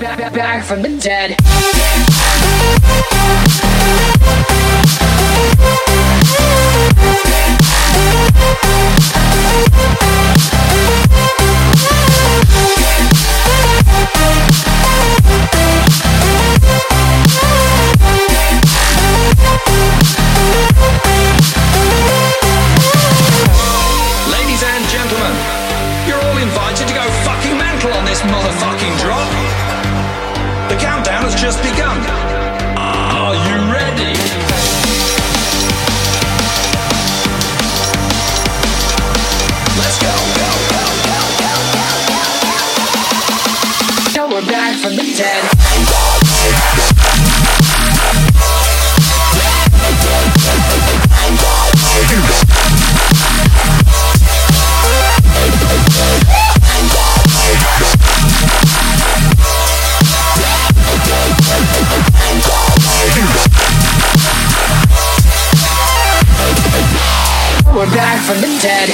back, back, back from the dead. Ladies and gentlemen, you're all invited to go fucking mental on this motherfucking drop. The countdown has just begun. Are you ready? We're back from the dead. We're back from the dead.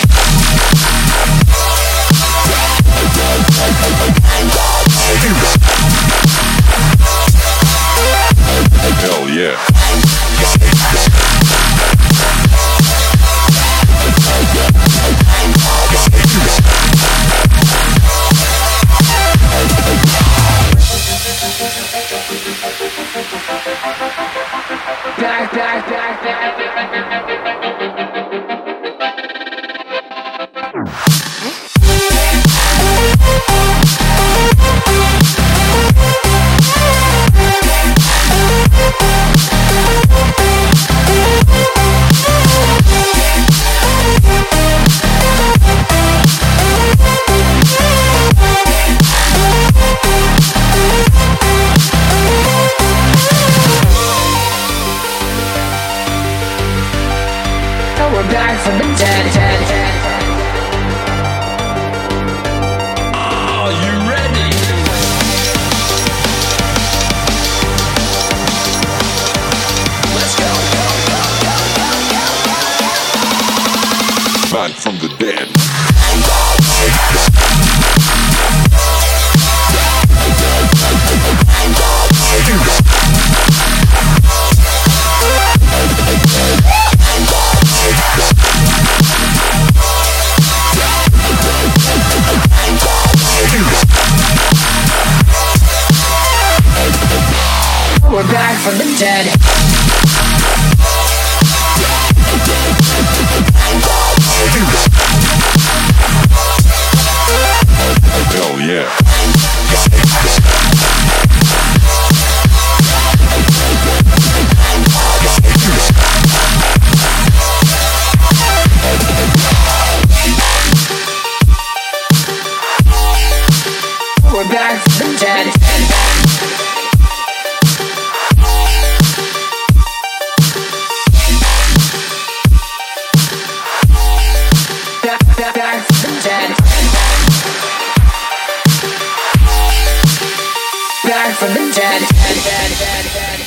Now we're back from the dead. dead, dead. Are you ready? Let's go, go, go, go, go, go. Back from the dead. We're back from the dead. Back from the dead. dead, dead, dead.